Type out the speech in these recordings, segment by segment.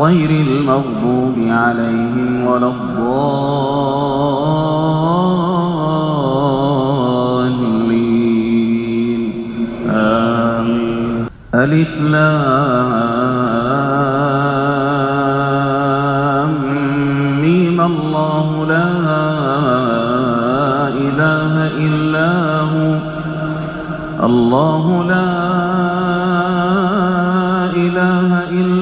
غير المغضوب عليهم ولا الضالين. آمين. ألف لام. الله لا إله إلا هو. الله لا إله إلا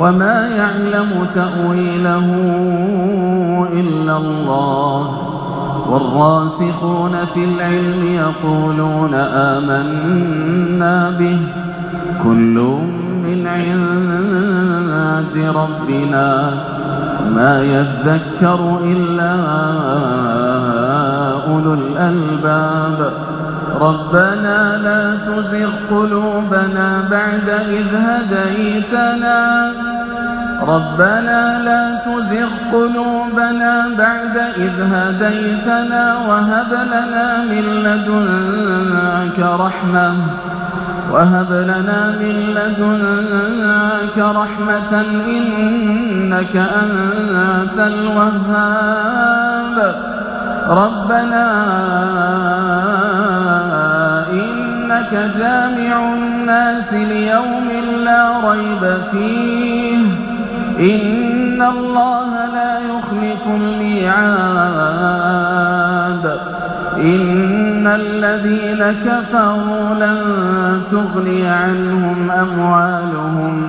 وما يعلم تأويله إلا الله. والراسخون في العلم يقولون آمنا به. كل من عند ربنا. ما يذكر إلا أولو الألباب. ربنا لا تزغ قلوبنا بعد إذ هديتنا. ربنا لا تزغ قلوبنا بعد إذ هديتنا وهب لنا من لدنك رحمة. وهب لنا من لدنك رحمة إنك أنت الوهاب. ربنا إنك جامع الناس ليوم لا ريب فيه. إن الله لا يخلف الميعاد. إن الذين كفروا لن تغني عنهم أموالهم.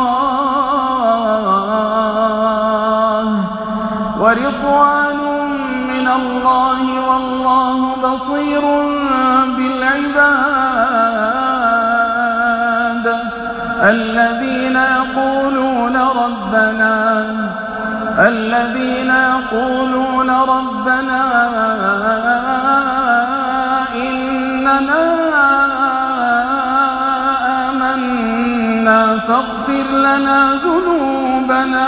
ورضوان من الله والله بصير بالعباد. الذين يقولون ربنا الذين يقولون ربنا إننا آمنا فاغفر لنا ذنوبنا.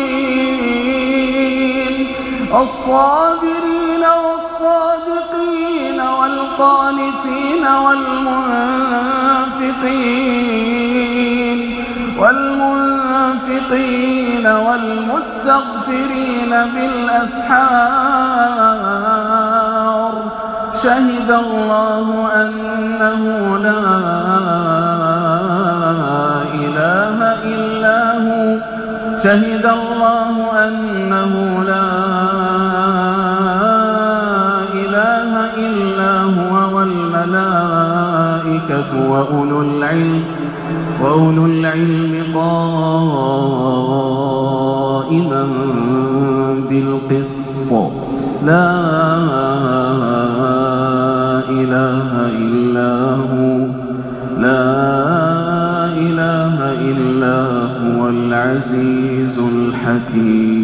الصابرين والصادقين والقانتين والمنفقين والمنفقين والمستغفرين بالأسحار شهد الله أنه لا إله إلا هو شهد الله أنه لا إله إلا هو. لا إله إلا هو العزيز الحكيم.